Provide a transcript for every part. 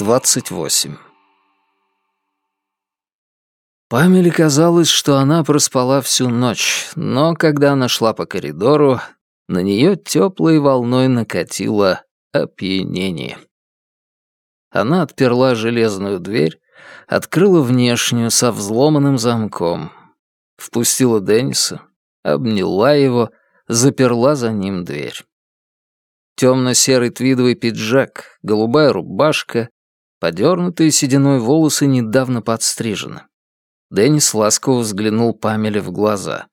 28 Памеле казалось, что она проспала всю ночь, но когда она шла по коридору, на нее теплой волной накатило опьянение. Она отперла железную дверь, открыла внешнюю со взломанным замком, впустила Денниса, обняла его, заперла за ним дверь. Темно-серый твидовый пиджак, голубая рубашка, подернутые сединой волосы недавно подстрижены. Деннис ласково взглянул Памеле в глаза.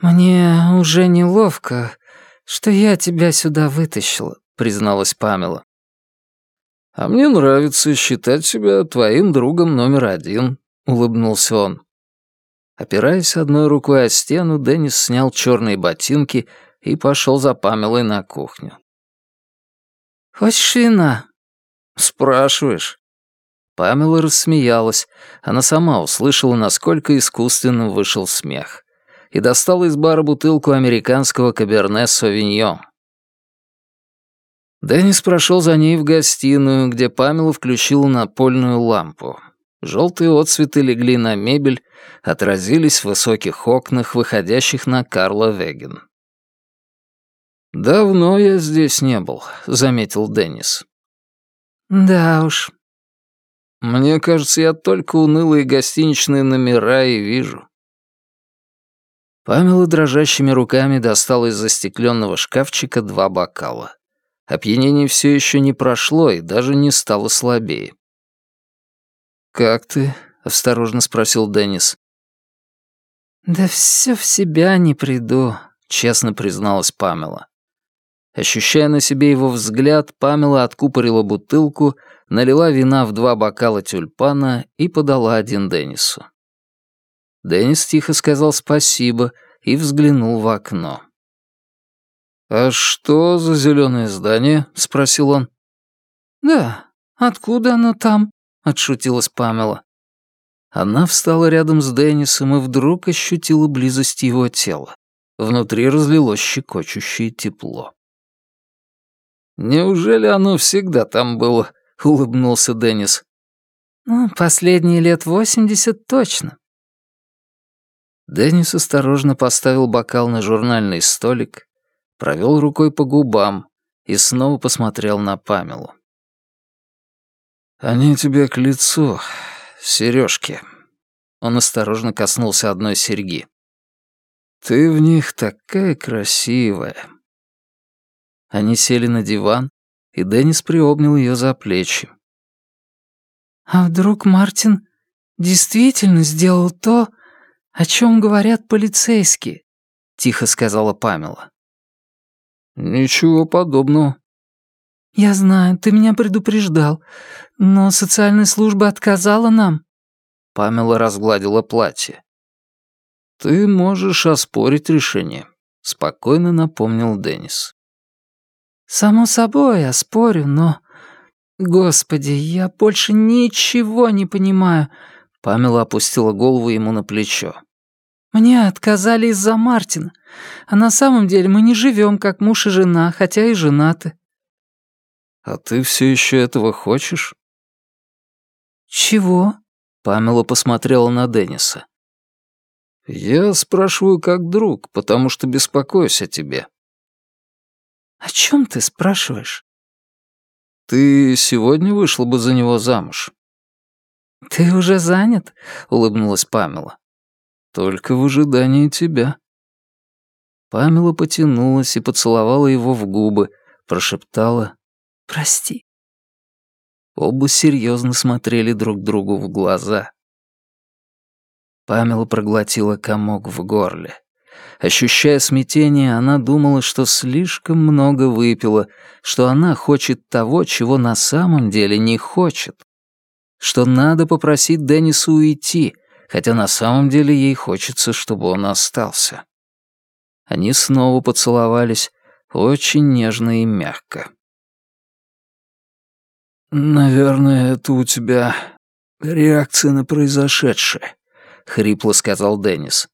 «Мне уже неловко, что я тебя сюда вытащила», — призналась Памела. «А мне нравится считать себя твоим другом номер один», — улыбнулся он. Опираясь одной рукой о стену, Деннис снял черные ботинки и пошел за Памелой на кухню. «Хочешь вина?» «Спрашиваешь». Памела рассмеялась. Она сама услышала, насколько искусственным вышел смех. И достала из бара бутылку американского каберне «Совиньон». Деннис прошел за ней в гостиную, где Памела включила напольную лампу. Желтые отцветы легли на мебель, отразились в высоких окнах, выходящих на Карла Веген. «Давно я здесь не был», — заметил Деннис. «Да уж». «Мне кажется, я только унылые гостиничные номера и вижу». Памела дрожащими руками достала из застекленного шкафчика два бокала. Опьянение все еще не прошло и даже не стало слабее. «Как ты?» — осторожно спросил Деннис. «Да все в себя не приду», — честно призналась Памела. Ощущая на себе его взгляд, Памела откупорила бутылку, налила вина в два бокала тюльпана и подала один Деннису. Деннис тихо сказал спасибо и взглянул в окно. «А что за зеленое здание?» — спросил он. «Да, откуда оно там?» — отшутилась Памела. Она встала рядом с Деннисом и вдруг ощутила близость его тела. Внутри разлилось щекочущее тепло. «Неужели оно всегда там было?» — улыбнулся Деннис. «Ну, последние лет восемьдесят точно». Деннис осторожно поставил бокал на журнальный столик провел рукой по губам и снова посмотрел на Памелу. «Они тебе к лицу, сережки. Он осторожно коснулся одной серьги. «Ты в них такая красивая». Они сели на диван, и Деннис приобнял ее за плечи. «А вдруг Мартин действительно сделал то, о чем говорят полицейские?» — тихо сказала Памела. «Ничего подобного». «Я знаю, ты меня предупреждал, но социальная служба отказала нам». Памела разгладила платье. «Ты можешь оспорить решение», — спокойно напомнил Деннис. «Само собой, оспорю, но...» «Господи, я больше ничего не понимаю», — Памела опустила голову ему на плечо. Мне отказали из-за Мартина. А на самом деле мы не живем как муж и жена, хотя и женаты. А ты все еще этого хочешь? Чего? Памела посмотрела на Денниса. Я спрашиваю как друг, потому что беспокоюсь о тебе. О чем ты спрашиваешь? Ты сегодня вышла бы за него замуж. Ты уже занят? улыбнулась Памела. Только в ожидании тебя». Памела потянулась и поцеловала его в губы, прошептала «Прости». Оба серьезно смотрели друг другу в глаза. Памела проглотила комок в горле. Ощущая смятение, она думала, что слишком много выпила, что она хочет того, чего на самом деле не хочет. Что надо попросить Деннису уйти, хотя на самом деле ей хочется, чтобы он остался. Они снова поцеловались, очень нежно и мягко. «Наверное, это у тебя реакция на произошедшее», — хрипло сказал Деннис.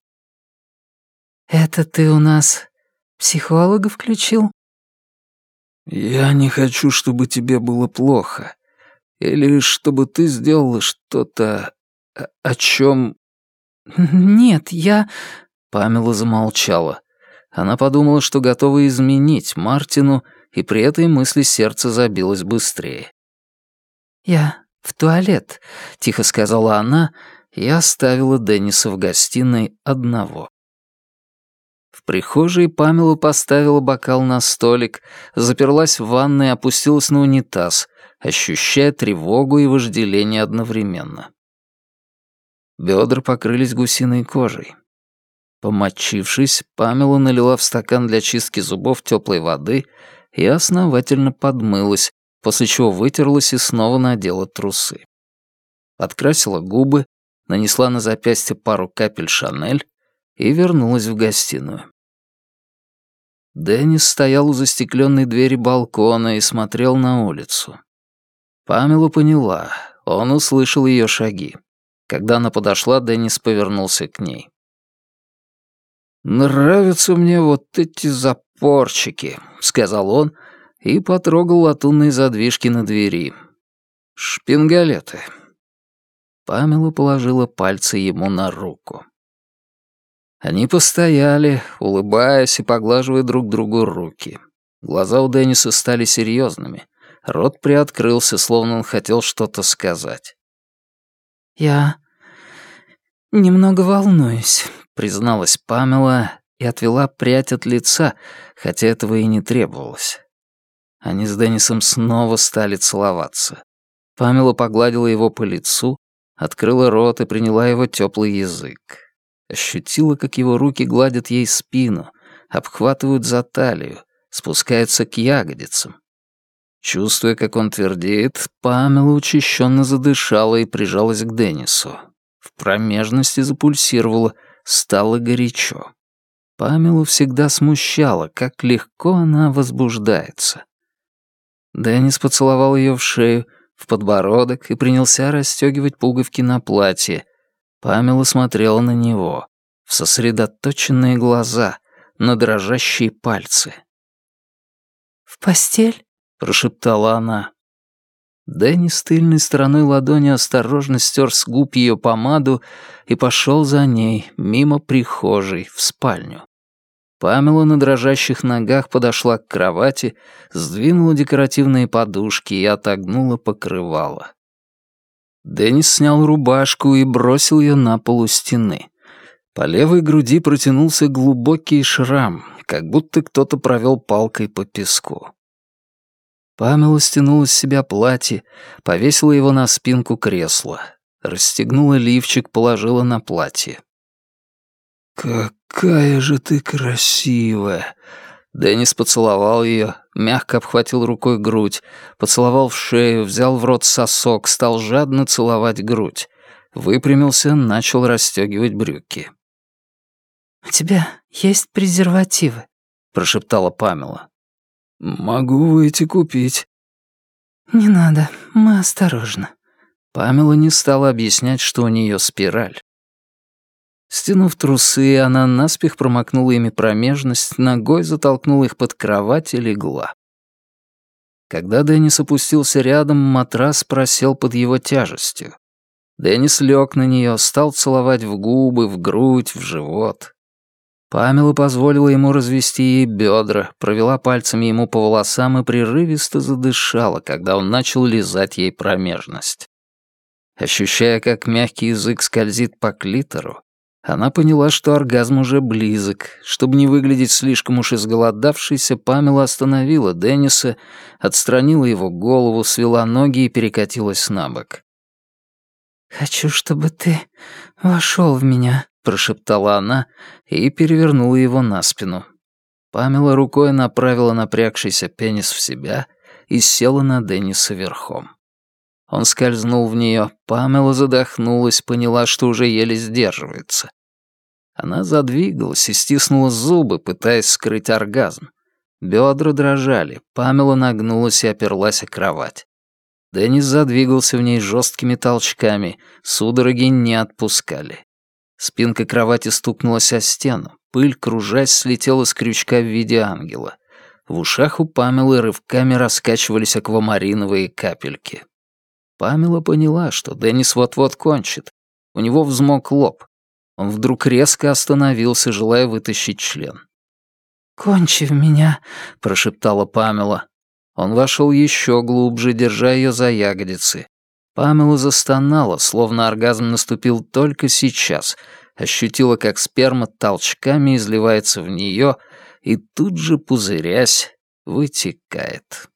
«Это ты у нас психолога включил?» «Я не хочу, чтобы тебе было плохо. Или чтобы ты сделала что-то, о чем...» «Нет, я...» Памела замолчала. Она подумала, что готова изменить Мартину, и при этой мысли сердце забилось быстрее. «Я в туалет», — тихо сказала она, и оставила Денниса в гостиной одного. В прихожей Памела поставила бокал на столик, заперлась в ванной и опустилась на унитаз, ощущая тревогу и вожделение одновременно. Бедра покрылись гусиной кожей. Помочившись, Памела налила в стакан для чистки зубов теплой воды и основательно подмылась, после чего вытерлась и снова надела трусы. Подкрасила губы, нанесла на запястье пару капель Шанель и вернулась в гостиную. Деннис стоял у застекленной двери балкона и смотрел на улицу. Памела поняла, он услышал ее шаги. Когда она подошла, Деннис повернулся к ней. «Нравятся мне вот эти запорчики», — сказал он и потрогал латунные задвижки на двери. «Шпингалеты». Памела положила пальцы ему на руку. Они постояли, улыбаясь и поглаживая друг другу руки. Глаза у Денниса стали серьезными. Рот приоткрылся, словно он хотел что-то сказать. «Я немного волнуюсь», призналась Памела и отвела прядь от лица, хотя этого и не требовалось. Они с Деннисом снова стали целоваться. Памела погладила его по лицу, открыла рот и приняла его теплый язык. Ощутила, как его руки гладят ей спину, обхватывают за талию, спускаются к ягодицам. Чувствуя, как он твердеет, Памела учащенно задышала и прижалась к Деннису. В промежности запульсировала — Стало горячо. Памелу всегда смущало, как легко она возбуждается. Деннис поцеловал ее в шею, в подбородок и принялся расстегивать пуговки на платье. Памела смотрела на него, в сосредоточенные глаза, на дрожащие пальцы. «В постель?» — прошептала она. Дэнни с тыльной стороной ладони осторожно стер с губ ее помаду и пошел за ней, мимо прихожей, в спальню. Памела на дрожащих ногах подошла к кровати, сдвинула декоративные подушки и отогнула покрывало. Деннис снял рубашку и бросил ее на полу стены. По левой груди протянулся глубокий шрам, как будто кто-то провел палкой по песку. Памела стянула с себя платье, повесила его на спинку кресла, расстегнула лифчик, положила на платье. «Какая же ты красивая!» Деннис поцеловал ее, мягко обхватил рукой грудь, поцеловал в шею, взял в рот сосок, стал жадно целовать грудь. Выпрямился, начал расстегивать брюки. «У тебя есть презервативы?» — прошептала Памела. «Могу выйти купить». «Не надо, мы осторожно». Памела не стала объяснять, что у нее спираль. Стянув трусы, она наспех промокнула ими промежность, ногой затолкнула их под кровать и легла. Когда Деннис опустился рядом, матрас просел под его тяжестью. Деннис лег на нее, стал целовать в губы, в грудь, в живот. Памела позволила ему развести ей бедра, провела пальцами ему по волосам и прерывисто задышала, когда он начал лизать ей промежность. Ощущая, как мягкий язык скользит по клитору, она поняла, что оргазм уже близок. Чтобы не выглядеть слишком уж изголодавшейся, Памела остановила Денниса, отстранила его голову, свела ноги и перекатилась на бок. «Хочу, чтобы ты вошел в меня», прошептала она и перевернула его на спину. Памела рукой направила напрягшийся пенис в себя и села на Денниса верхом. Он скользнул в нее, Памела задохнулась, поняла, что уже еле сдерживается. Она задвигалась и стиснула зубы, пытаясь скрыть оргазм. Бедра дрожали, Памела нагнулась и оперлась о кровать. Деннис задвигался в ней жесткими толчками, судороги не отпускали. Спинка кровати стукнулась о стену. Пыль, кружась, слетела с крючка в виде ангела. В ушах у Памелы рывками раскачивались аквамариновые капельки. Памела поняла, что Деннис вот-вот кончит. У него взмок лоб. Он вдруг резко остановился, желая вытащить член. «Кончи в меня», — прошептала Памела. Он вошел еще глубже, держа ее за ягодицы. Памела застонала, словно оргазм наступил только сейчас, ощутила, как сперма толчками изливается в нее и тут же, пузырясь, вытекает.